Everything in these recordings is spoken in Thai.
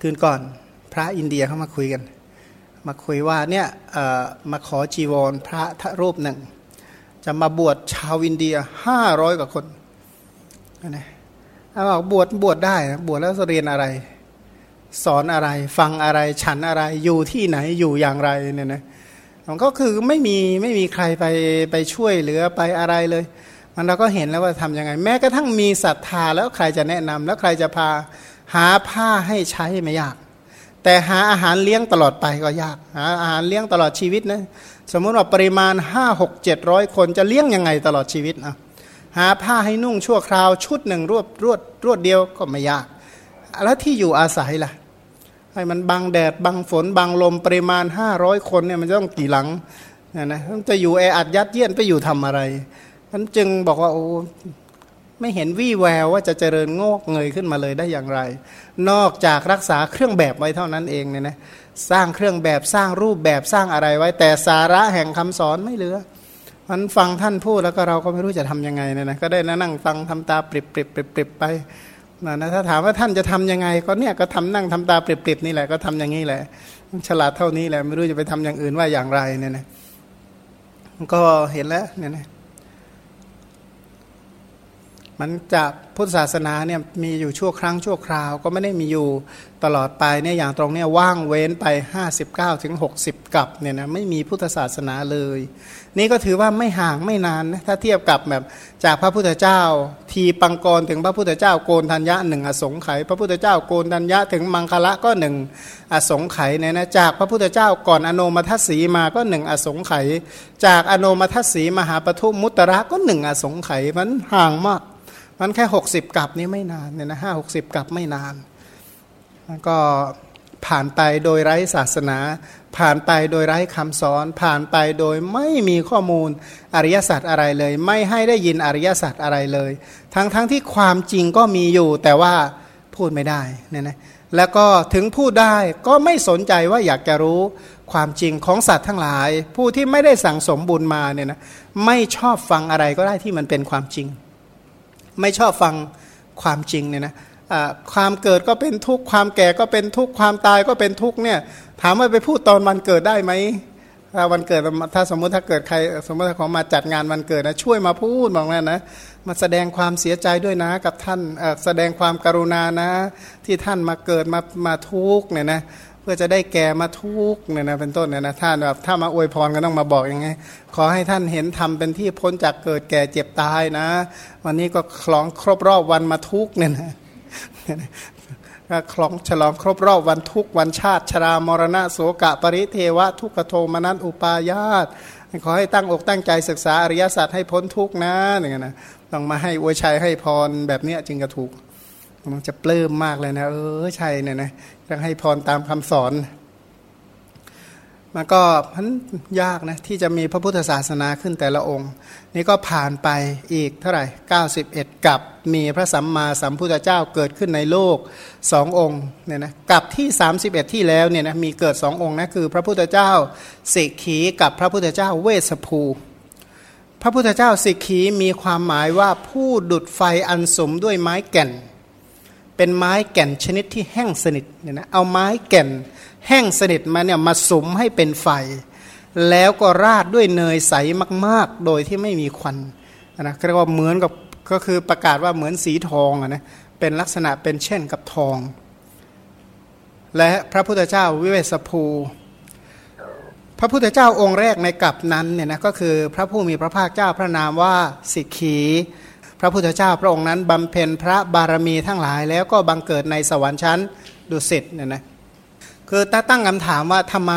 คืนก่อนพระอินเดียเข้ามาคุยกัน มาคุยว่าเนี่ยมาขอจีวรพระทรูปหนึ่ง จะมาบวชชาวอินเดียห้าร้อยกว่าคนนะเอาบอกบวชบวชได้นะบวชแล้วเรียนอะไร สอนอะไรฟังอะไรฉันอะไรอยู่ที่ไหนอยู่อย่างไรเนี่ยนะมันก็คือไม่มีไม่มีใครไปไปช่วยเหลือไปอะไรเลย มันเราก็เห็นแล้วว่าทำยังไง แม้กระทั่งมีศรัทธาแล้วใครจะแนะนำแล้วใครจะพา หาผ้าให้ใช้ไม่ยาก แต่หาอาหารเลี้ยงตลอดไปก็ยาก หาอาหารเลี้ยงตลอดชีวิตนะสมมติว่าปริมาณ 5 6 7 0 0 คนจะเลี้ยงยังไงตลอดชีวิตนะหาผ้าให้นุ่งชั่วคราวชุดหนึ่งรวดรวดรวดเดียวก็ไม่ยาก แล้วที่อยู่อาศัยล่ะให้มันบังแดดบังฝนบังลมปริมาณ 500 คนเนี่ยมันจะต้องกี่หลังนะนะต้องจะอยู่แออัดยัดเยียดไปอยู่ทำอะไรมันจึงบอกว่าโอ้ ไม่เห็นวี่แววว่าจะเจริญงอกเงยขึ้นมาเลยได้อย่างไร นอกจากรักษาเครื่องแบบไว้เท่านั้นเองเนี่ยนะสร้างเครื่องแบบสร้างรูปแบบสร้างอะไรไว้ แต่สาระแห่งคำสอนไม่เหลือมันฟังท่านพูดแล้วก็เราก็ไม่รู้จะทํำยังไงเนี่ยนะก็ได้นั่งฟังทำตาปริบปริบปริบปริบไปนะถ้าถามว่าท่านจะทํำยังไง ก็เนี่ยก็ทำนั่งทำตาปริบปริบนี่แหละก็ทำอย่างนี้แหละฉลาดเท่านี้แหละไม่รู้จะไปทำอย่างอื่นว่าอย่างไรเนี่ยนะก็เห็นแล้วเนี่ยนะ มันจากพุทธศาสนาเนี่ยมีอยู่ชั่วครั้งชั่วคราว ก็ไม่ได้มีอยู่ตลอดไปเนี่ยอย่างตรงเนี่ยว่างเว้นไป 59ถึง60 กับเนี่ยนะไม่มีพุทธศาสนาเลย นี่ก็ถือว่าไม่ห่างไม่นานนะถ้าเทียบกับแบบจากพระพุทธเจ้า ทีปังกรถึงพระพุทธเจ้าโกนธัญญะหนึ่งอสงไขยพระพุทธเจ้าโกนธัญญะถึงมังคละก็หนึ่งอสงไขยเนี่ยนะจากพระพุทธเจ้าก่อนอโนมัทสีมาก็หนึ่งอสงไขยจากอโนมัทสีมหาปทุมุตระก็หนึ่งอสงไขยมันห่างมาก มันแค่ 60กับนี้ไม่นานเนี่ยนะห้าหกสิบกับไม่นานแล้วก็ผ่านไปโดยไร้ศาสนา ผ่านไปโดยไร้คำสอน ผ่านไปโดยไม่มีข้อมูลอริยสัจอะไรเลย ไม่ให้ได้ยินอริยสัจอะไรเลย ทั้งๆทที่ความจริงก็มีอยู่แต่ว่าพูดไม่ได้เนี่ยนะแล้วก็ถึงพูดได้ก็ไม่สนใจว่าอยากจะรู้ความจริงของสัตว์ทั้งหลาย ผู้ที่ไม่ได้สั่งสมบุญมาเนี่ยนะไม่ชอบฟังอะไรก็ได้ที่มันเป็นความจริง ไม่ชอบฟังความจริงเนี่ยนะความเกิดก็เป็นทุกข์ความแก่ก็เป็นทุกข์ความตายก็เป็นทุกข์เนี่ยถามว่าไปพูดตอนวันเกิดได้ไหมถ้าวันเกิดถ้าสมมุติถ้าเกิดใคร สมมติถ้าขอมาจัดงานวันเกิดนะช่วยมาพูดบอกว่านะมาแสดงความเสียใจด้วยนะกับท่านแสดงความกรุณานะ ที่ท่านมาเกิดมามาทุกข์เนี่ยนะ พื่อจะได้แก่มาทุกเนี่ยนะเป็นต้นเนี่ยนะท่านแบบถ้ามาอวยพรก็ต้องมาบอกยังไง ขอให้ท่านเห็นธรรมเป็นที่พ้นจากเกิดแก่เจ็บตายนะ วันนี้ก็คล้องครบรอบวันมาทุกเนี่ยนะก็คล้องฉลองครบรอบวันทุกวันชาติชรามรณะโสกะปริเทวะ ทุกขโทมนัสอุปายาตขอให้ตั้งอกตั้งใจศึกษาอริยสัจให้พ้นทุกนะอย่างเงี้ยนะต้องมาให้อวยชัยให้พรแบบนี้จึงจะถูกมันจะปลื้มมากเลยนะ เออใช่เนี่ยนะ ต้องให้พรตามคำสอนมันก็มันยากนะที่จะมีพระพุทธศาสนาขึ้นแต่ละองค์ นี่ก็ผ่านไปอีกเท่าไหร่ 91 กับมีพระสัมมาสัมพุทธเจ้าเกิดขึ้นในโลกสององค์เนี่ยนะกับที่ 31 ที่แล้วเนี่ยนะมีเกิดสององค์นะคือพระพุทธเจ้าสิกขีกับพระพุทธเจ้าเวสภู พระพุทธเจ้าสิกขีมีความหมายว่าผู้ดุดไฟอันสมด้วยไม้แก่น เป็นไม้แก่นชนิดที่แห้งสนิทเนี่ยนะเอาไม้แก่นแห้งสนิทมาเนี่ยมาสมให้เป็นไฟ แล้วก็ราดด้วยเนยใสมาก ๆ โดยที่ไม่มีควันนะเรียกว่าเหมือนกับก็คือประกาศว่าเหมือนสีทองนะเป็นลักษณะเป็นเช่นกับทอง และพระพุทธเจ้าวิเวสภู พระพุทธเจ้าองค์แรกในกลับนั้นเนี่ยนะก็คือพระผู้มีพระภาคเจ้าพระนามว่าสิกขี พระพุทธเจ้าพระองค์นั้นบำเพ็ญพระบารมีทั้งหลาย แล้วก็บังเกิดในสวรรค์ชั้นดุสิตเนี่ยนะคือถ้าตั้งคำถามว่าทำไม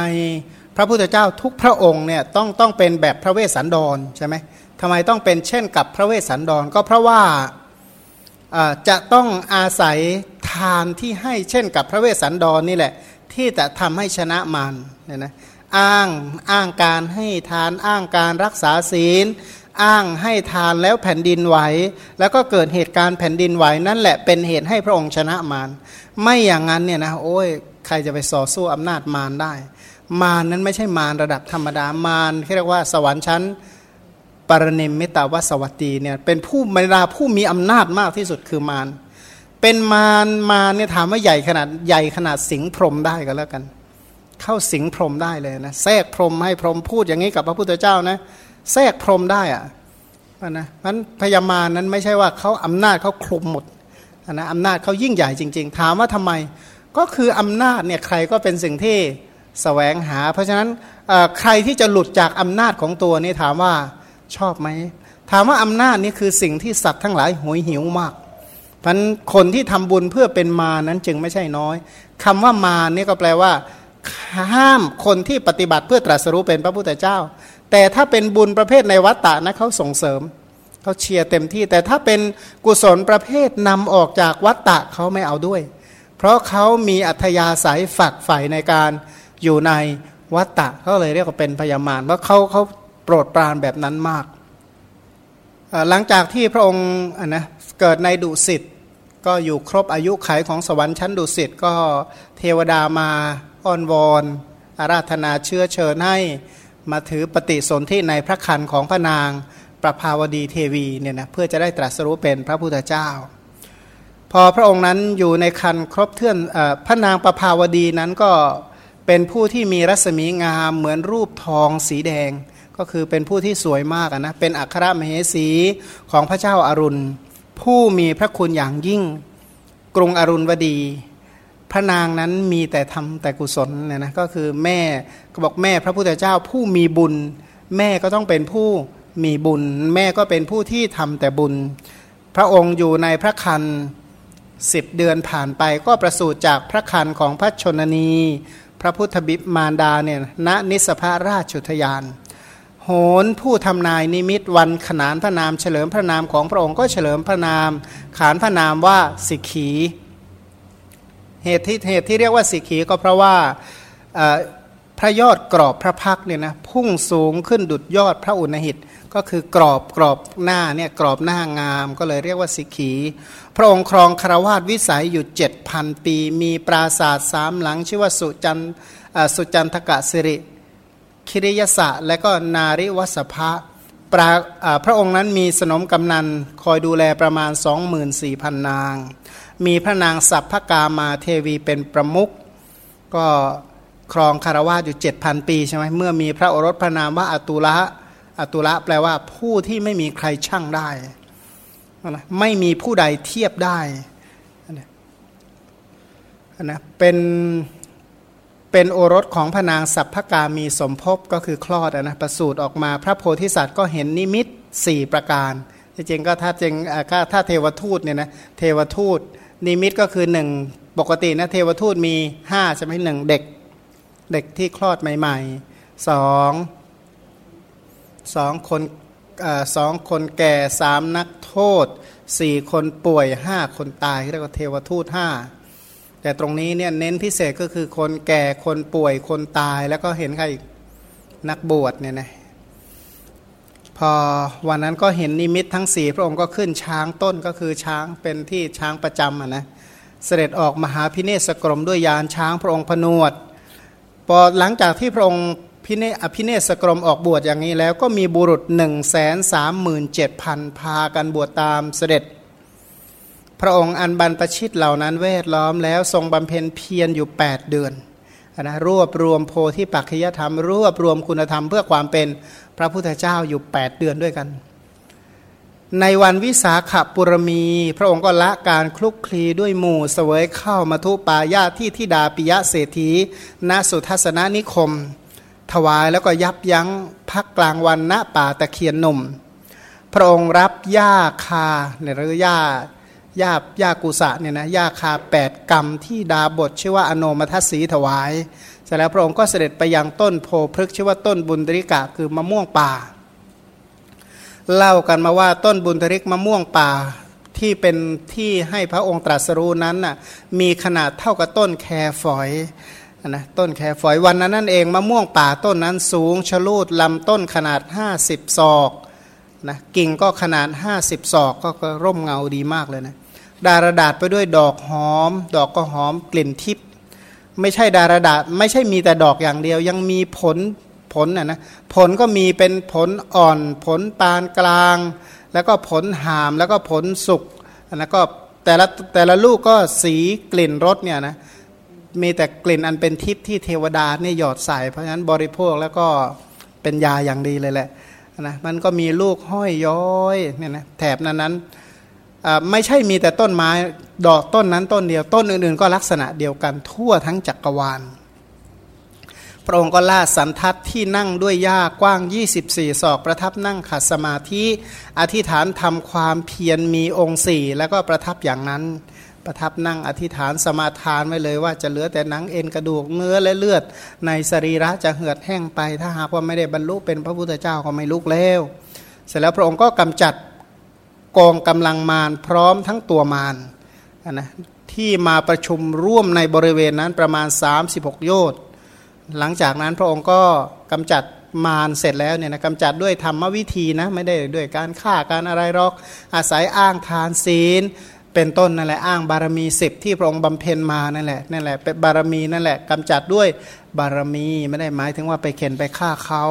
พระพุทธเจ้าทุกพระองค์เนี่ยต้องต้องเป็นแบบพระเวสสันดรใช่ไหมทำไมต้องเป็นเช่นกับพระเวสสันดร ก็เพราะว่าจะต้องอาศัยทานที่ให้เช่นกับพระเวสสันดรนี่แหละ ที่จะทำให้ชนะมารเนี่ยนะอ้างอ้างการให้ทานอ้างการรักษาศีล อ้างให้ทานแล้วแผ่นดินไหว แล้วก็เกิดเหตุการณ์แผ่นดินไหวนั่นแหละเป็นเหตุให้พระองค์ชนะมารไม่อย่างนั้นเนี่ยนะโอ้ยใครจะไปส่อสู้อำนาจมารได้ มารนั้นไม่ใช่มารระดับธรรมดามารที่เรียกว่าสวรรค์ชั้นปรนิมมิตาวสวัตตีเนี่ยเป็นผู้มราผู้มีอำนาจมากที่สุดคือมารเป็นมารมารเนี่ยถามว่าใหญ่ขนาดใหญ่ขนาดสิงพรมได้ก็แล้วกัน เข้าสิงพรมได้เลยนะแทรกพรมให้พรมพูดอย่างนี้กับพระพุทธเจ้านะ แทรกพรมได้อะนะมันพญามารนั้นไม่ใช่ว่าเขาอำนาจเขาคลุมหมดนะอำนาจเขายิ่งใหญ่จริง ๆ ถามว่าทำไม ก็คืออำนาจเนี่ยใครก็เป็นสิ่งที่สแสวงหา เพราะฉะนั้นใครที่จะหลุดจากอำนาจของตัวนี่ถามว่าชอบไหมถามว่าอำนาจนี่คือสิ่งที่สัตว์ทั้งหลายหวยหิวมากเพราะคนที่ทำบุญเพื่อเป็นมานั้นจึงไม่ใช่น้อยคำว่ามานี่ก็แปลว่า ห้ามคนที่ปฏิบัติเพื่อตรัสรู้เป็นพระพุทธเจ้า แต่ถ้าเป็นบุญประเภทในวัตตะนะเขาส่งเสริมเขาเชียร์เต็มที่ แต่ถ้าเป็นกุศลประเภทนำออกจากวัตตะเขาไม่เอาด้วย เพราะเขามีอัธยาศัยฝักใฝ่ในการอยู่ในวัตตะเขาเลยเรียกว่าเป็นพยามารเพราะเขาเขาโปรดปรานแบบนั้นมาก หลังจากที่พระองค์นะเกิดในดุสิตก็อยู่ครบอายุไขของสวรรค์ชั้นดุสิตก็เทวดามาอ้อนวอนอาราธนาเชื้อเชิญให้ มาถือปฏิสนธิในพระคันของพระนางประภาวดีเทวีเนี่ยนะเพื่อจะได้ตรัสรู้เป็นพระพุทธเจ้า พอพระองค์นั้นอยู่ในคันครบเทื่อนพระนางประภาวดีนั้นก็เป็นผู้ที่มีรัศมีงามเหมือนรูปทองสีแดง ก็คือเป็นผู้ที่สวยมากนะเป็นอัครมเหสีของพระเจ้าอารุณ ผู้มีพระคุณอย่างยิ่ง กรุงอรุณวดี พระนางนั้นมีแต่ทำแต่กุศลเนี่ยนะก็คือแม่ก็บอกแม่พระพุทธเจ้าผู้มีบุญ แม่ก็ต้องเป็นผู้มีบุญ แม่ก็เป็นผู้ที่ทำแต่บุญ พระองค์อยู่ในพระคันสิบเดือนผ่านไปก็ประสูติจากพระคันของพระชนนี พระพุทธบิมารดาเนี่ยณนิสภาราชุทยาน โหนผู้ทำนายนิมิตวันขนานพระนามเฉลิมพระนามของพระองค์ก็เฉลิมพระนาม ขานพระนามว่าสิกขี เหตุที่เหตุที่เรียกว่าสิกขีก็เพราะว่าพระยอดกรอบพระพักเนี่ยนะพุ่งสูงขึ้นดุดยอดพระอุณหิต ก็คือกรอบกรอบหน้าเนี่ยกรอบหน้างามก็เลยเรียกว่าสิกขี พระองค์ครองคารวาสวิสัยอยู่เจ็ดพันปี มีปราศาสตร์สามหลัง ชื่อว่าสุจันสุจันทกะสิริ คิริยสะและก็นาริวสภะพระพระองค์นั้นมีสนมกำนันคอยดูแลประมาณ 24,000 นาง มีพระนางสัพพกามาเทวีเป็นประมุขก็ครองคารวาสอยู่7,000ปีใช่ไหมเมื่อมีพระโอรสพระนามว่าอตุละอตุละแปลว่าผู้ที่ไม่มีใครช่างได้ ไม่มีผู้ใดเทียบได้นะเป็นเป็นโอรสของพระนางสัพพกามีสมภพก็คือคลอดนะประสูติออกมาพระโพธิสัตว์ก็เห็นนิมิตสี่ประการจริงๆก็ถ้าจริงถ้าเทวทูตเนี่ยนะเทวทูต นิมิตก็คือหนึ่งปกตินะเทวทูตมีห้าใช่ไหมหนึ่งเด็ก เด็กที่คลอดใหม่ๆสองสองคนสองคนแก่สามนักโทษสี่คนป่วยห้าคนตายเรียกว่าเทวทูตห้าแต่ตรงนี้เนี่ยเน้นพิเศษก็คือคนแก่คนป่วยคนตายแล้วก็เห็นใครนักบวชเนี่ยนะ พอวันนั้นก็เห็นนิมิตทั้งสี่พระองค์ก็ขึ้นช้างต้นก็คือช้างเป็นที่ช้างประจำอะนะเสด็จออกมหาพิเนศกรมด้วยยานช้างพระองค์ผนวดพอหลังจากที่พระองค์พิเนอภิเนศกรมออกบวชอย่างนี้แล้วก็มีบุรุษหนึ่งแสนสามหมื่นเจ็ดพันพากันบวชตามเสด็จ พระองค์อันบรรพชิตเหล่านั้นเวทล้อมแล้วทรงบำเพ็ญเพียรอยู่ 8 เดือน นะรวบรวมโพธิปัจจยธรรม รวบรวมคุณธรรมเพื่อความเป็นพระพุทธเจ้าอยู่ 8 เดือนด้วยกัน ในวันวิสาขบุรมี พระองค์ก็ละการคลุกคลีด้วยหมู่เสวยเข้ามาทุปายาที่ทิดาปิยะเศรษฐีณสุทัศนนิคม ถวายแล้วก็ยับยั้งพักกลางวันณป่าตะเคียนหนุ่ม พระองค์รับหญ้าคาในหรือหญ้า หญ้าหญ้ากุสะเนี่ยนะหญ้าคาแปดกรรมที่ดาบทชื่อว่าอโนมัทสีถวาย เสร็จแล้วพระองค์ก็เสด็จไปยังต้นโพพฤกชื่อว่าต้นบุญตริกะคือมะม่วงป่า เล่ากันมาว่าต้นบุญตริกมะม่วงป่าที่เป็นที่ให้พระองค์ตรัสรู้นั้นน่ะมีขนาดเท่ากับต้นแครฝอยนะต้นแครฝอยวันนั้นนั่นเองมะม่วงป่าต้นนั้นสูงชะลูดลำต้นขนาด 50 ศอกนะกิ่งก็ขนาด 50 ศอกก็ร่มเงาดีมากเลยนะ ดารดาษไปด้วยดอกหอม ดอกก็หอมกลิ่นทิพย์ไม่ใช่ดารดาษไม่ใช่มีแต่ดอกอย่างเดียว ยังมีผลผลนะนะผลก็มีเป็นผลอ่อน ผลปานกลาง แล้วก็ผลหามแล้วก็ผลสุกแล้วก็แต่ละแต่ละลูกก็สีกลิ่นรสเนี่ยนะมีแต่กลิ่นอันเป็นทิพย์ที่เทวดาเนี่ยหยอดใส่เพราะฉะนั้นบริโภคแล้วก็เป็นยาอย่างดีเลยแหละนะมันก็มีลูกห้อยย้อยเนี่ยนะแถบนั้นนั้น ไม่ใช่มีแต่ต้นไม้ดอกต้นนั้นต้นเดียวต้นอื่นๆ ก็ลักษณะเดียวกันทั่วทั้งจักรวาล พระองค์ก็ลาสันทัดที่นั่งด้วยหญ้ากว้าง 24 ศอก ประทับนั่งขัดสมาธิอธิษฐานทำความเพียรมีองค์สี่แล้วก็ประทับอย่างนั้น ประทับนั่งอธิษฐานสมาทานไว้เลยว่าจะเหลือแต่หนังเอ็นกระดูกเนื้อและเลือด ในสรีระจะเหือดแห้งไป ถ้าหากว่าไม่ได้บรรลุเป็นพระพุทธเจ้าก็ไม่ลุกแล้ว เสร็จแล้วพระองค์ก็กำจัด กองกำลังมารพร้อมทั้งตัวมารนะที่มาประชุมร่วมในบริเวณนั้นประมาณ 36 โยชน์หลังจากนั้นพระองค์ก็กำจัดมารเสร็จแล้วเนี่ยนะกำจัดด้วยธรรมวิธีนะไม่ได้ด้วยการฆ่าการอะไรหรอกอาศัยอ้างทานศีล เป็นต้นนั่นแหละอ้างบารมีสิบที่พระองค์บำเพ็ญมานั่นแหละนั่นแหละเป็นบารมีนั่นแหละกำจัดด้วยบารมีไม่ได้หมายถึงว่าไปเข็นไปฆ่าเขา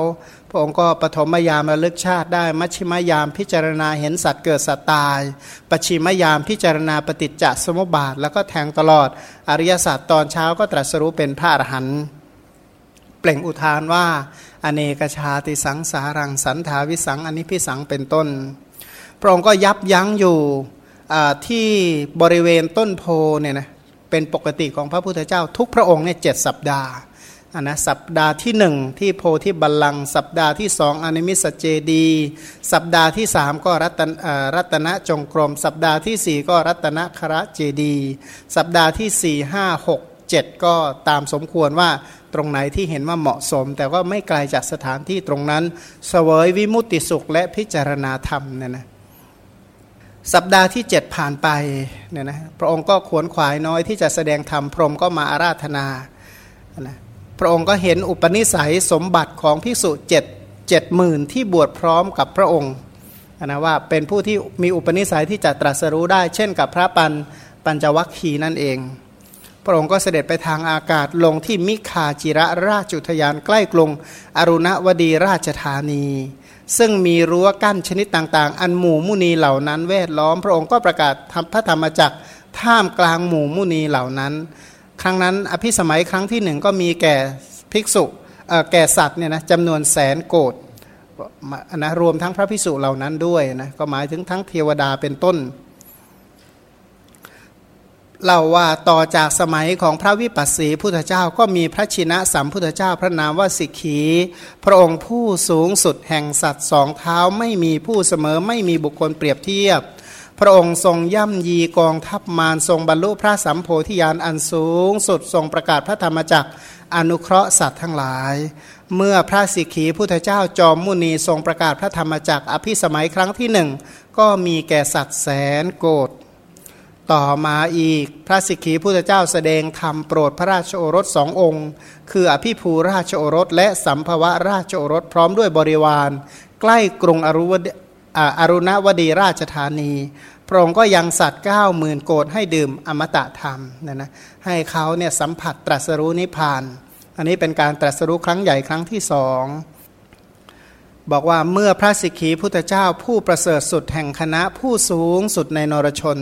พระองค์ก็ปฐมยามระลึกชาติได้ มัชชิมยามพิจารณาเห็นสัตว์เกิดสัตว์ตาย ปชิมยามพิจารณาปฏิจจสมุปบาท แล้วก็แทงตลอด อริยสัจตอนเช้าก็ตรัสรู้เป็นพระอรหันต์เปล่งอุทานว่า อเนกชาติสังสารังสันถาวิสังอนิพิสังเป็นต้น พระองค์ก็ยับยั้งอยู่ ที่บริเวณต้นโพเนี่ยนะเป็นปกติของพระพุทธเจ้า ทุกพระองค์เนี่ยเจ็ดสัปดาห์นนะสัปดาห์ที่หนึ่งที่โพธิบัลลังสัปดาห์ที่สองอนิมิสเจดี สัปดาห์ที่สามก็รัตนรัตนจงกรม สัปดาห์ที่สี่ก็รัตนคระเจดี สัปดาห์ที่สี่ห้าหกเจ็ดก็ตามสมควรว่าตรงไหนที่เห็นว่าเหมาะสม แต่ว่าไม่ไกลจากสถานที่ตรงนั้นสเสวยวิมุตติสุขและพิจารณาธรรมเนี่ยนะ สัปดาห์ที่เจ็ดผ่านไปเนี่ยนะพระองค์ก็ขวนขวายน้อยที่จะแสดงธรรมพรหมก็มาอาราธนานะพระองค์ก็เห็นอุปนิสัยสมบัติของภิกษุเจ็ดเจ็ดหมื่นที่บวชพร้อมกับพระองค์นะว่าเป็นผู้ที่มีอุปนิสัยที่จะตรัสรู้ได้ เช่นกับพระปันปัญจวัคคีนั่นเอง พระองค์ก็เสด็จไปทางอากาศลงที่มิคาจิระราชุทยานใกล้กรุงอรุณวดีราชธานี ซึ่งมีรั้วกั้นชนิดต่างๆ อันหมู่มุนีเหล่านั้นแวดล้อม พระองค์ก็ประกาศพระธรรมจักรท่ามกลางหมู่มุนีเหล่านั้น ครั้งนั้นอภิสมัยครั้งที่หนึ่งก็มีแก่ภิกษุแก่สัตว์เนี่ยนะจำนวนแสนโกดนะรวมทั้งพระภิกษุเหล่านั้นด้วยนะก็หมายถึงทั้งเทวดาเป็นต้น เล่าว่าต่อจากสมัยของพระวิปัสสีพุทธเจ้าก็มีพระชินะสัมพุทธเจ้าพระนามว่าสิกขี พระองค์ผู้สูงสุดแห่งสัตว์สองเท้าไม่มีผู้เสมอไม่มีบุคคลเปรียบเทียบ พระองค์ทรงย่ำยีกองทัพมารทรงบรรลุพระสัมโพธิญาณอันสูงสุดทรงประกาศพระธรรมจักรอนุเคราะห์สัตว์ทั้งหลาย เมื่อพระสิกขีพุทธเจ้าจอมมุนีทรงประกาศพระธรรมจักรอภิสมัยครั้งที่หนึ่งก็มีแก่สัตว์แสนโกด ต่อมาอีกพระสิกขีพุทธเจ้าแสดงธรรมโปรดพระราชโอรสสององค์ คืออภิภูราชโอรสและสัมภวะราชโอรสพร้อมด้วยบริวาร ใกล้กรุงอรุวอรุณวดีราชธานี พระองค์ก็ยังสัตว์เก้าหมื่นโกดให้ดื่มอมตะธรรมนะนะให้เขาเนี่ยสัมผัสตรัสรู้นิพพาน อันนี้เป็นการตรัสรู้ครั้งใหญ่ครั้งที่สอง บอกว่าเมื่อพระสิกขีพุทธเจ้าผู้ประเสริฐสุดแห่งคณะผู้สูงสุดในนรชน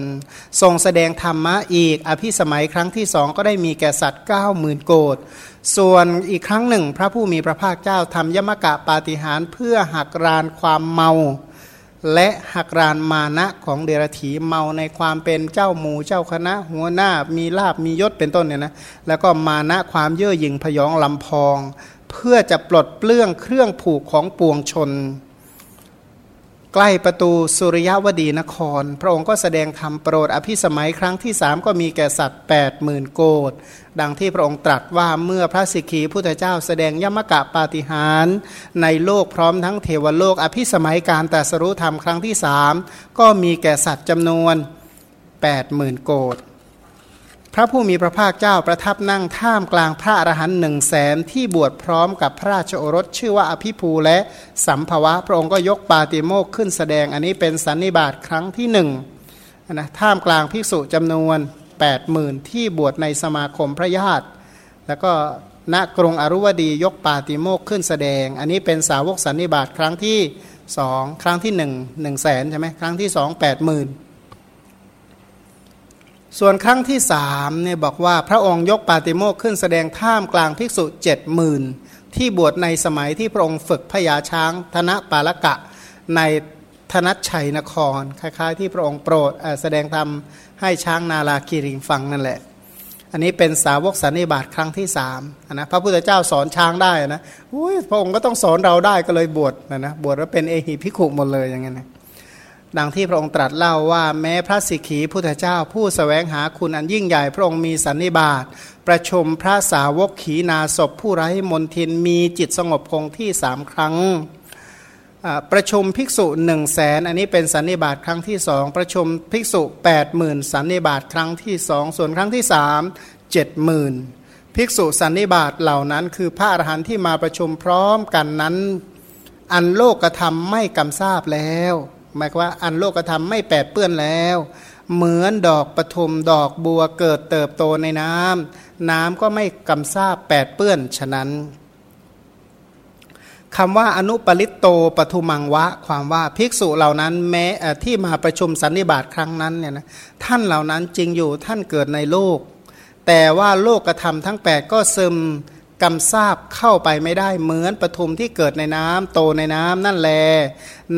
ทรงแสดงธรรมะอีก อภิสมัยครั้งที่สองก็ได้มีแก่สัตว์เก้าหมื่นโกดส่วนอีกครั้งหนึ่ง พระผู้มีพระภาคเจ้าทำยมกะปาฏิหารเพื่อหักรานความเมา และหักรานมานะของเดรธีเมาในความเป็นเจ้าหมูเจ้าคณะ หัวหน้ามีลาบมียศเป็นต้นเนี่ยนะแล้วก็มานะความเย่อหยิ่งพยองลำพอง เพื่อจะปลดเปลื้องเครื่องผูกของปวงชน ใกล้ประตูสุริยวดีนคร พระองค์ก็แสดงธรรมโปรดอภิสมัยครั้งที่สามก็มีแก่สัตว์8ปดหมื่นโกดดังที่พระองค์ตรัสว่าเมื่อพระสิกขีพุทธเจ้าแสดงยมกะปาฏิหารในโลกพร้อมทั้งเทวโลก อภิสมัยการแต่สรู้ธรรมครั้งที่สามก็มีแก่สัตว์จำนวน8ปดหมื่นโกด พระผู้มีพระภาคเจ้าประทับนั่งท่ามกลางพระอรหันต์หนึ่งแสนที่บวชพร้อมกับพระราชโอรสชื่อว่าอภิภูและสัมภวะ พระองค์ก็ยกปาติโมกขึ้นแสดงอันนี้เป็นสันนิบาตครั้งที่หนึ่งนะท่ามกลางภิกษุจำนวน8มื่นที่บวชในสมาคมพระญาติ แล้วก็ณกรุงอรุวดียกปาติโมกขึ้นแสดง อันนี้เป็นสาวกสันนิบาตครั้งที่สองครั้งที่หนึ่งหนึ่งแสนใช่ไหมครั้งที่สองแปดหมื่น ส่วนครั้งที่สามเนี่ยบอกว่าพระองค์ยกปาติโมกขึ้นแสดงท่ามกลางภิกษุเจ็ดหมื่นที่บวชในสมัยที่พระองค์ฝึกพญาช้างธนปาลกะในธนัชชัยนคร คล้ายๆ ที่พระองค์โปรดแสดงธรรมให้ช้างนาลาคีริงฟังนั่นแหละ อันนี้เป็นสาวกสันนิบาตครั้งที่สามนะพระพุทธเจ้าสอนช้างได้นะพระองค์ก็ต้องสอนเราได้ก็เลยบวชนะนะบวชแล้วเป็นเอหิพิขุหมดเลยอย่างเงี้ยนะ ดังที่พระองค์ตรัสเล่าว่าแม้พระสิกขีพุทธเจ้าผู้สแสวงหาคุณอันยิ่งใหญ่พระองค์มีสันนิบาตประชุมพระสาวกขีนาศพผู้ไร้มนทินมีจิตสงบคงที่สามครั้ง ประชุมภิกษุหนึ่งแสนอันนี้เป็นสันนิบาตครั้งที่สองประชุมภิกษุ8 0,000สันนิบาตครั้งที่สองส่วนครั้งที่สามเจ็ดหมื่นภิกษุสันนิบาตเหล่านั้น คือพระอรหันต์ที่มาประชุมพร้อมกันนั้น อันโลกธรรมไม่กำทราบแล้ว หมายว่าอันโลกธรรมไม่แปดเปื้อนแล้ว เหมือนดอกปทุมดอกบัวเกิดเติบโตในน้ำน้ำก็ไม่กำซาบแปดเปื้อนฉะนั้นคำว่าอนุปริตโตปทุมังวะ ความว่าภิกษุเหล่านั้นแม้ที่มาประชุมสันนิบาตครั้งนั้นเนี่ยนะท่านเหล่านั้นจริงอยู่ท่านเกิดในโลก แต่ว่าโลกกระทำทั้ง 8 ก็ซึม กำซาบเข้าไปไม่ได้เหมือนปทุมที่เกิดในน้ำโตในน้ำนั่นแล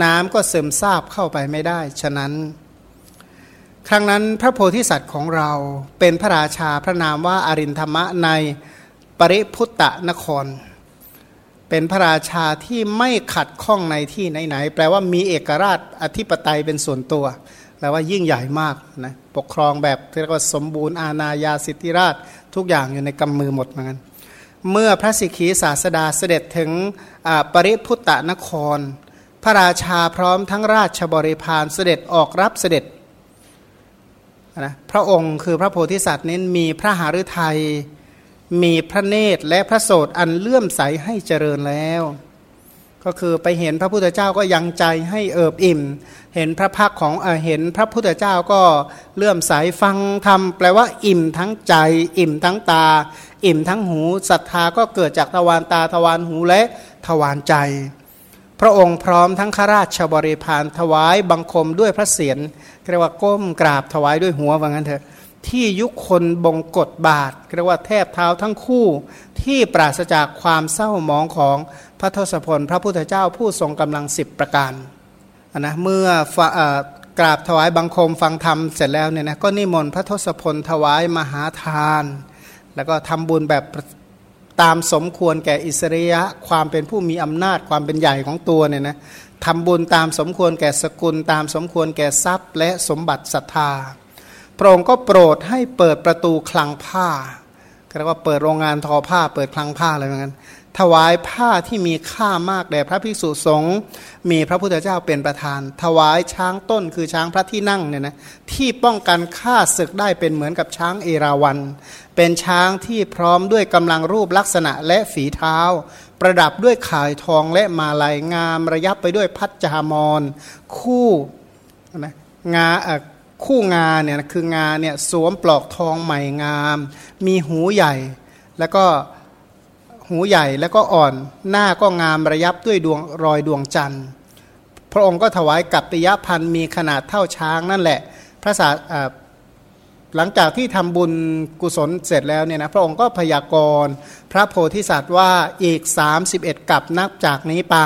น้ำก็ซึมซาบเข้าไปไม่ได้ ฉะนั้น ครั้งนั้นพระโพธิสัตว์ของเราเป็นพระราชาพระนามว่าอารินธรรมะในปริพุตตะนคร เป็นพระราชาที่ไม่ขัดข้องในที่ไหนๆแปลว่ามีเอกราชอธิปไตยเป็นส่วนตัวแปลว่ายิ่งใหญ่มากนะปกครองแบบเรียกว่าสมบูรณ์อาณาญาสิทธิราชทุกอย่างอยู่ในกำมือหมดเหมือนกัน เมื่อพระสิกขีศาสดาเสด็จถึงปริพุตตนคร พระราชาพร้อมทั้งราชบริพารเสด็จออกรับเสด็จนะพระองค์คือพระโพธิสัตว์นี้มีพระหฤทัยมีพระเนตรและพระโสดอันเลื่อมใสให้เจริญแล้ว ก็คือไปเห็นพระพุทธเจ้าก็ยังใจให้เอิบอิ่ม เห็นพระพักของเอเห็นพระพุทธเจ้าก็เลื่อมใสฟังธรรมแปลว่าอิ่มทั้งใจ อิ่มทั้งตา อิ่มทั้งหูศรัทธาก็เกิดจากทวารตาทวารหูและทวารใจ พระองค์พร้อมทั้งข้าราชบริพารถวายบังคมด้วยพระเศียรเรียกว่าก้มกราบถวายด้วยหัวว่างั้นเถอะที่ยุคคนบงกฎบาทเรียกว่าแทบเท้าทั้งคู่ที่ปราศจากความเศร้าหมองของพระทศพล พระพุทธเจ้าผู้ทรงกำลังสิบประการนะเมื่อกราบถวายบังคมฟังธรรมเสร็จแล้วเนี่ยนะก็นิมนต์พระทศพลถวายมหาทาน แล้วก็ทำบุญแบบตามสมควรแก่อิสริยะความเป็นผู้มีอำนาจความเป็นใหญ่ของตัวเนี่ยนะทำบุญตามสมควรแก่สกุล ตามสมควรแก่ทรัพย์ และสมบัติศรัทธาพระองค์ก็โปรดให้เปิดประตูคลังผ้าก็เรียกว่าเปิดโรงงานทอผ้า เปิดคลังผ้าอะไรเหมือนกัน ถวายผ้าที่มีค่ามากแด่พระภิกษุสงฆ์มีพระพุทธเจ้าเป็นประธาน ถวายช้างต้นคือช้างพระที่นั่งเนี่ยนะที่ป้องกันฆ่าศึกได้เป็นเหมือนกับช้างเอราวัน เป็นช้างที่พร้อมด้วยกำลังรูปลักษณะและฝีเท้า ประดับด้วยข่ายทองและมาลายงามระยับไปด้วยพัชจามอนคู่นะงาคู่งาเนี่ยคืองาเนี่ยสวมปลอกทองใหม่งาม มีหูใหญ่แล้วก็ หูใหญ่แล้วก็อ่อน หน้าก็งามระยับด้วยดวงรอยดวงจันทร์ พระองค์ก็ถวายกัปติยพันธ์มีขนาดเท่าช้างนั่นแหละ พระศาหลังจากที่ทำบุญกุศลเสร็จแล้วเนี่ยนะพระองค์ก็พยากรณ์พระโพธิสัตว์ว่าอีก 31 กับนับจากนี้ไป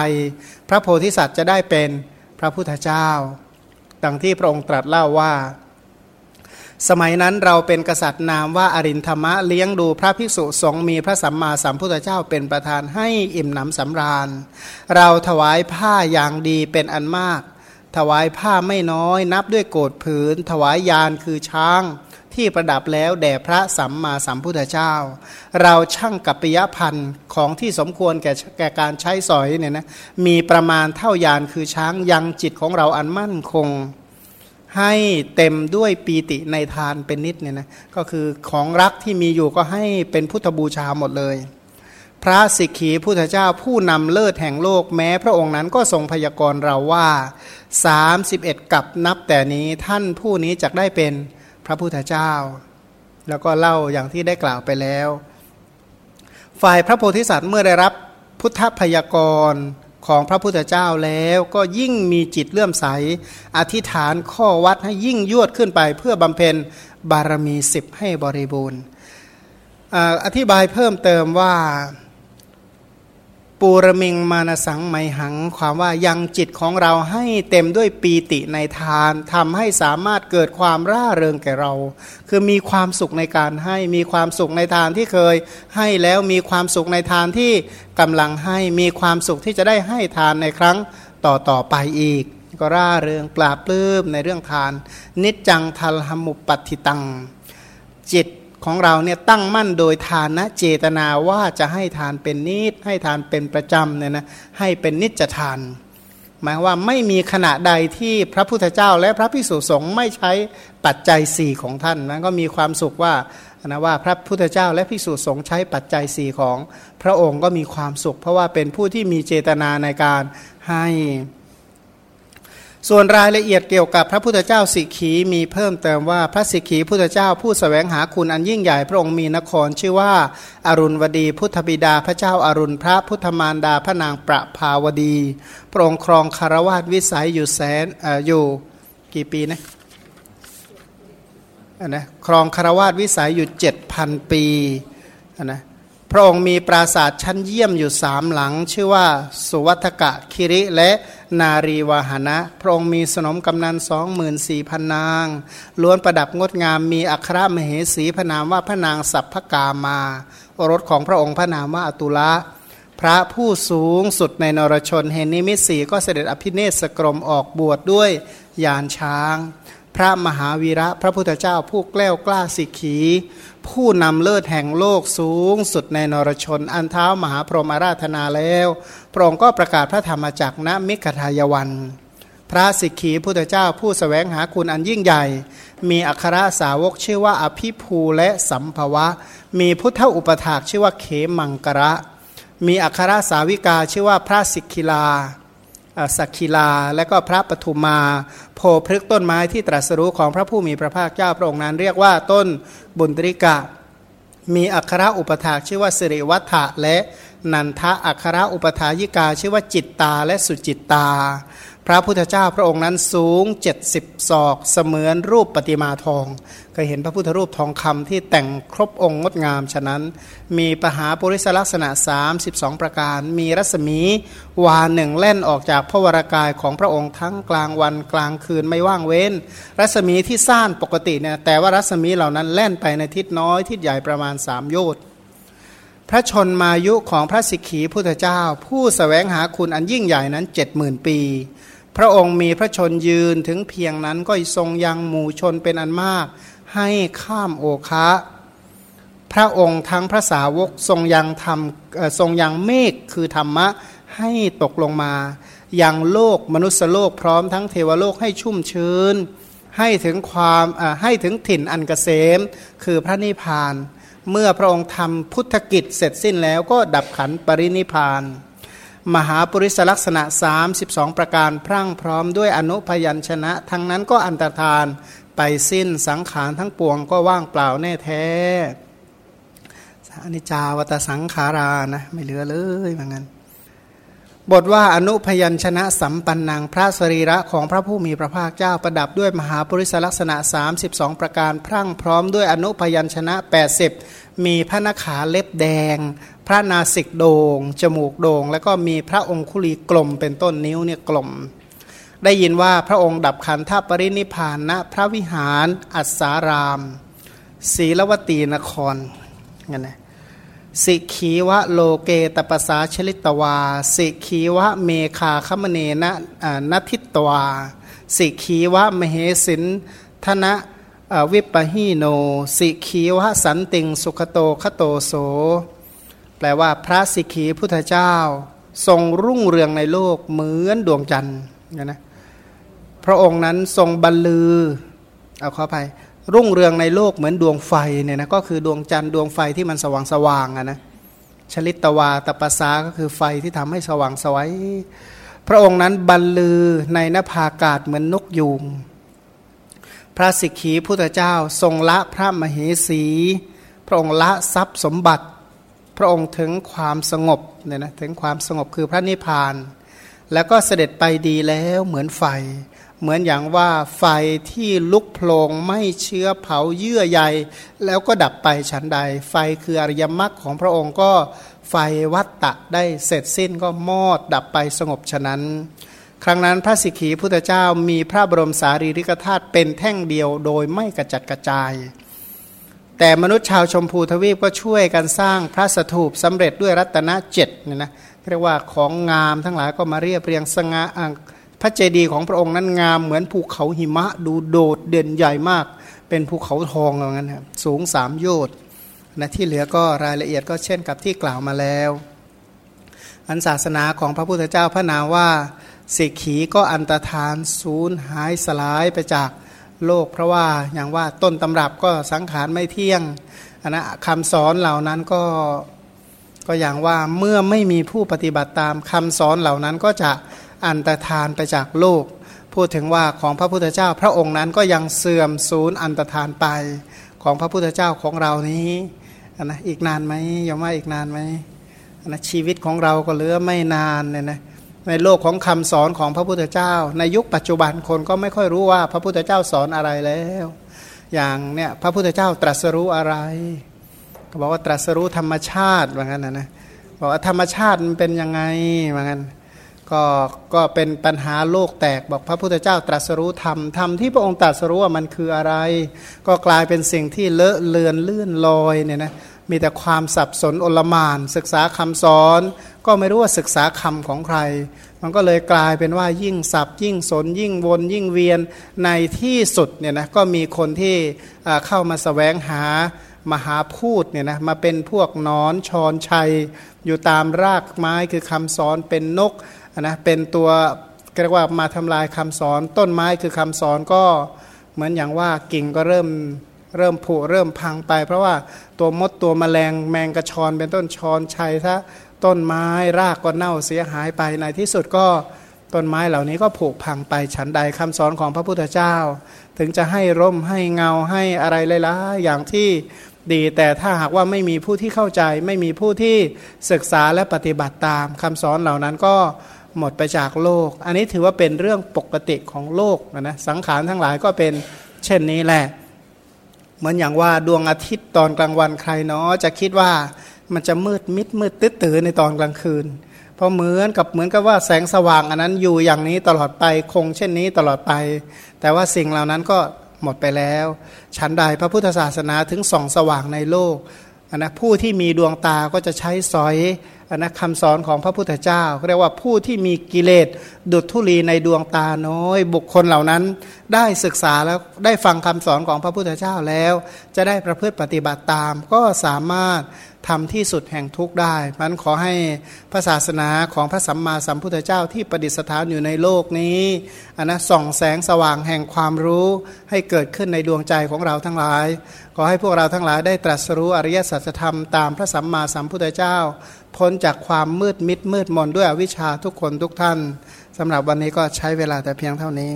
พระโพธิสัตว์จะได้เป็นพระพุทธเจ้า ดังที่พระองค์ตรัสเล่าว่า สมัยนั้นเราเป็นกษัตริย์นามว่าอรินธรรมะเลี้ยงดูพระภิกษุสงฆ์มีพระสัมมาสัมพุทธเจ้าเป็นประธานให้อิ่มหนำสำราญ เราถวายผ้าอย่างดีเป็นอันมาก ถวายผ้าไม่น้อย นับด้วยโกดผืน ถวายยานคือช้างที่ประดับแล้วแด่พระสัมมาสัมพุทธเจ้า เราช่างกับปิยพันธ์ของที่สมควรแก่แก่การใช้สอยเนี่ยนะมีประมาณเท่ายานคือช้างยังจิตของเราอันมั่นคง ให้เต็มด้วยปีติในทานเป็นนิดเนี่ยนะก็คือของรักที่มีอยู่ก็ให้เป็นพุทธบูชาหมดเลย พระสิกขีพุทธเจ้าผู้นำเลิศแห่งโลกแม้พระองค์นั้นก็ทรงพยากรณ์เราว่า 31 กับนับแต่นี้ท่านผู้นี้จะได้เป็นพระพุทธเจ้า แล้วก็เล่าอย่างที่ได้กล่าวไปแล้ว ฝ่ายพระโพธิสัตว์เมื่อได้รับพุทธพยากรณ์ ของพระพุทธเจ้าแล้วก็ยิ่งมีจิตเลื่อมใส อธิษฐานข้อวัดให้ยิ่งยวดขึ้นไป เพื่อบำเพ็ญบารมีสิบให้บริบูรณ์อธิบายเพิ่มเติมว่า ปูรมิงมานสังไมหัง ความว่ายังจิตของเราให้เต็มด้วยปีติในทานทำให้สามารถเกิดความร่าเริงแก่เรา คือมีความสุขในการให้มีความสุขในทานที่เคย ให้แล้วมีความสุขในทานที่กำลังให้มีความสุขที่จะได้ให้ทานในครั้งต่อต่อไปอีก ก็ร่าเริงปราบปลื้มในเรื่องทาน นิจจังทัลหมุปปัติตัง จิต ของเราเนี่ยตั้งมั่นโดยทานนะเจตนาว่าจะให้ทานเป็นนิดให้ทานเป็นประจำเนี่ยนะให้เป็นนิจทาน หมายว่าไม่มีขณะใดที่พระพุทธเจ้าและพระพิสุสงฆ์ไม่ใช้ปัจจัยสี่ของท่านนั้นก็มีความสุขว่านะว่าพระพุทธเจ้าและพิสุสงฆ์ใช้ปัจจัยสี่ของ พระองค์ก็มีความสุข เพราะว่าเป็นผู้ที่มีเจตนาในการให้ ส่วนรายละเอียดเกี่ยวกับพระพุทธเจ้าสิขีมีเพิ่มเติมว่าพระสิขีพุทธเจ้าผู้สแสวงหาคุณอันยิ่งใหญ่พระองค์มีนครชื่อว่าอารุณวดีพุทธบิดาพระเจ้าอารุณพระพุทธมารดาพระนางประภาวดี พระองค์ครองคารวาสวิสัยอยู่แสนออยู่กี่ปีนะนะครองคารวาสวิสัยอยู่เจ็ดพันปีนะ ระองค์มีปราสาทชั้นเยี่ยมอยู่สามหลัง ชื่อว่าสุวัตกะคิริและนารีวาหนะ พระองค์มีสนมกำนันสองหมื่นสี่พันนาง ล้วนประดับงดงามมีอัครมเหสีพระนามว่าพระนางสัพพกามารถของพระองค์พระนามว่าอตุละพระผู้สูงสุดในนรชนเห็นนิมิตสีก็เสด็จอภิเนศกรมออกบวชดด้วยยานช้าง พระมหาวีระพระพุทธเจ้าผู้แกล้วกล้าสิกขี ผู้นำเลิศแห่งโลกสูงสุดในนรชน อันเท้ามหาพรหมาราธนาแล้ว พระองค์ก็ประกาศพระธรรมจักรณมิกทายวัน พระสิกขีพุทธเจ้าผู้สแสวงหาคุณอันยิ่งใหญ่ มีอัครสาวกชื่อว่าอภิภูและสัมภวะ มีพุทธอุปถากชื่อว่าเขมังกระ มีอัครสาวิกาชื่อว่าพระสิกขิลา สักคีลา และก็พระปทุมมาโพพฤกต้นไม้ที่ตรัสรู้ของพระผู้มีพระภาคเจ้าพระองค์นั้น เรียกว่าต้นบุญตริกะ มีอัคระอุปถาชื่อว่าสิริวัฒะและนันทะอัคระอุปถายิกาชื่อว่าจิตตาและสุจิตตา พระพุทธเจ้าพระองค์นั้นสูง 70 ศอกเสมือนรูปปฏิมาทองเคยเห็นพระพุทธรูปทองคำที่แต่งครบองค์งดงาม ฉะนั้นมีปหาปุริสลักษณะ 32 ประการ มีรัศมีวาหนึ่งแล่นออกจากพระวรากายของพระองค์ทั้งกลางวันกลางคืนไม่ว่างเว้น รัศมีที่ซ่านปกติเนี่ยแต่ว่ารัศมีเหล่านั้นแล่นไปในทิศน้อยทิศใหญ่ประมาณ 3 โยชน์พระชนมายุของพระสิกขีพุทธเจ้า ผู้สแสวงหาคุณอันยิ่งใหญ่นั้นเจ็ดหมื่นปี พระองค์มีพระชนยืนถึงเพียงนั้นก็ทรงยังหมู่ชนเป็นอันมาก ให้ข้ามโอคะพระองค์ทั้งพระสาวกทรงยังทำทรงยังเมฆคือธรรมะให้ตกลงมายังโลกมนุษยโลกพร้อมทั้งเทวโลกให้ชุ่มชื้น ให้ถึงความให้ถึงถิ่นอันกเกษม คือพระนิพพาน เมื่อพระองค์ทำพุทธกิจเสร็จสิ้นแล้วก็ดับขันปรินิพพาน มหาปริศลักษณะ 32 ประการพรั่งพร้อมด้วยอนุพยัญชนะ ทั้งนั้นก็อันตรธานไปสิ้นสังขารทั้งปวงก็ว่างเปล่าแน่แท้อนิจจาวตสังขารานะไม่เหลือเลยเหมือนกันบทว่าอนุพยัญชนะสัมปันนังพระสรีระของพระผู้มีพระภาคเจ้าประดับด้วยมหาปริศลักษณะ 32 ประการพรั่งพร้อมด้วยอนุพยัญชนะ 80 มีพระนขาเล็บแดง พระนาสิกโดง่งจมูกโดง่งแล้วก็มีพระองคุลีกลมเป็นต้นนิ้วเนี่ยกลม ได้ยินว่าพระองค์ดับขันธปรินิพานณพระวิหารอัศารามศีลวตีนครงั้นนะสิขีวะโลเกตปสาชลิตวา สิขีวะเมคาคมเนนะนัทิตวา สิขีวะมเหสินธนะ วิปหิโน สิขีวะสันติง สุขโตคโตโส แปลว่าพระสิขีพุทธเจ้า ทรงรุ่งเรืองในโลกเหมือนดวงจันทร์นะพระองค์นั้นทรงบรรลือเอาเข้าไปรุ่งเรืองในโลกเหมือนดวงไฟเนี่ยนะก็คือดวงจันทร์ดวงไฟที่มันสว่างสว่างอะนะชลิตตวาตปัสสาก็คือไฟที่ทำให้สว่างสวัยพระองค์นั้นบรรลือในนภาอากาศเหมือนนกยูง พระสิกขีพุทธเจ้าทรงละพระมเหสี พระองค์ละทรัพย์สมบัติ พระองค์ถึงความสงบเนี่ยนะถึงความสงบคือพระนิพพาน แล้วก็เสด็จไปดีแล้วเหมือนไฟ เหมือนอย่างว่าไฟที่ลุกโพลงไม่เชื้อเผาเยื่อใยแล้วก็ดับไปฉันใด ไฟคืออริยมรรคของพระองค์ก็ไฟวัตตะได้เสร็จสิ้นก็มอดดับไปสงบฉะนั้น ครั้งนั้นพระสิกขีพุทธเจ้ามีพระบรมสารีริกธาตุเป็นแท่งเดียวโดยไม่กระจัดกระจาย แต่มนุษย์ชาวชมพูทวีปก็ช่วยกันสร้างพระสถูปสำเร็จด้วยรัตนเจ็ดเนี่ยนะเรียกว่าของงามทั้งหลายก็มาเรียบเรียงสง่าพระเจดีย์ของพระองค์นั้นงามเหมือนภูเขาหิมะดูโดดเด่นใหญ่มาก เป็นภูเขาทองอะไรเงี้ยสูงสามโยชน์นะที่เหลือก็รายละเอียดก็เช่นกับที่กล่าวมาแล้ว อันศาสนาของพระพุทธเจ้าพระนามว่า สิกขีก็อันตรธานศูนย์หายสลายไปจากโลก เพราะว่าอย่างว่าต้นตำรับก็สังขารไม่เที่ยงอันนะคำสอนเหล่านั้นก็ก็อย่างว่าเมื่อไม่มีผู้ปฏิบัติตามคำสอนเหล่านั้นก็จะอันตรธานไปจากโลก พูดถึงว่าของพระพุทธเจ้า พระองค์นั้นก็ยังเสื่อมศูนย์อันตรธานไปของพระพุทธเจ้าของเรานี้นะอีกนานไหมยอมว่าอีกนานไหมนะชีวิตของเราก็เหลือไม่นานเนี่ยนะ ในโลกของคำสอนของพระพุทธเจ้า ในยุคปัจจุบันคนก็ไม่ค่อยรู้ว่าพระพุทธเจ้าสอนอะไรแล้ว อย่างเนี่ยพระพุทธเจ้าตรัสรู้อะไรก็บอกว่าตรัสรู้ธรรมชาติว่างั้นนะนะบอกว่าธรรมชาติมันเป็นยังไงว่างั้นก็ก็เป็นปัญหาโลกแตกบอกพระพุทธเจ้าตรัสรู้ธรรมธรรมที่พระองค์ตรัสรู้ว่ามันคืออะไร ก็กลายเป็นสิ่งที่เลอะเลือนเลื่อนลอยเนี่ยนะมีแต่ความสับสนโอลมาน ศึกษาคำสอน ก็ไม่รู้ว่าศึกษาคำของใคร มันก็เลยกลายเป็นว่ายิ่งสับยิ่งสน ยิ่งวน ยิ่งเวียนในที่สุดเนี่ยนะก็มีคนที่เข้ามาสแสวงหามหาพูดเนี่ยนะมาเป็นพวกนอนชอนชัย อยู่ตามรากไม้คือคำสอนเป็นนกนะเป็นตัวเรียกว่ามาทำลายคำสอน ต้นไม้คือคำสอนก็เหมือนอย่างว่ากิ่งก็เริ่มเริ่มผุเริ่มพังไป เพราะว่าตัวมดตัวแมลงแมงกระชอนเป็นต้นชอนชัยถ้า ต้นไม้รากก็เน่าเสียหายไปในที่สุดก็ต้นไม้เหล่านี้ก็ผุพังไปฉันใดคำสอนของพระพุทธเจ้า ถึงจะให้ร่มให้เงาให้อะไรหลายๆอย่างที่ดีแต่ถ้าหากว่าไม่มีผู้ที่เข้าใจ ไม่มีผู้ที่ศึกษาและปฏิบัติตามคำสอนเหล่านั้นก็หมดไปจากโลก อันนี้ถือว่าเป็นเรื่องปกติของโลกนะนะสังขารทั้งหลายก็เป็นเช่นนี้แหละ เหมือนอย่างว่าดวงอาทิตย์ตอนกลางวันใครเนาะจะคิดว่า มันจะมืดมิดมืดตื้อตื่นในตอนกลางคืน เพราะเหมือนกับเหมือนกับว่าแสงสว่างอันนั้นอยู่อย่างนี้ตลอดไปคงเช่นนี้ตลอดไป แต่ว่าสิ่งเหล่านั้นก็หมดไปแล้วชั้นใดพระพุทธศาสนาถึงส่องสว่างในโลกนนะผู้ที่มีดวงตาก็จะใช้สอยนะคำสอนของพระพุทธเจ้าเรียกว่าผู้ที่มีกิเลสดุดทุลีในดวงตาน้อย บุคคลเหล่านั้นได้ศึกษาแล้วได้ฟังคำสอนของพระพุทธเจ้าแล้ว จะได้ประพฤติปฏิบัติตาม ก็สามารถ ทำที่สุดแห่งทุกข์ได้มันขอให้พระศาสนาของพระสัมมาสัมพุทธเจ้าที่ประดิษฐานอยู่ในโลกนี้อันนะส่องแสงสว่างแห่งความรู้ให้เกิดขึ้นในดวงใจของเราทั้งหลาย ขอให้พวกเราทั้งหลายได้ตรัสรู้อริยสัจธรรมตามพระสัมมาสัมพุทธเจ้า พ้นจากความมืดมิดมืดมนด้วยอวิชชาทุกคนทุกท่านสำหรับวันนี้ก็ใช้เวลาแต่เพียงเท่านี้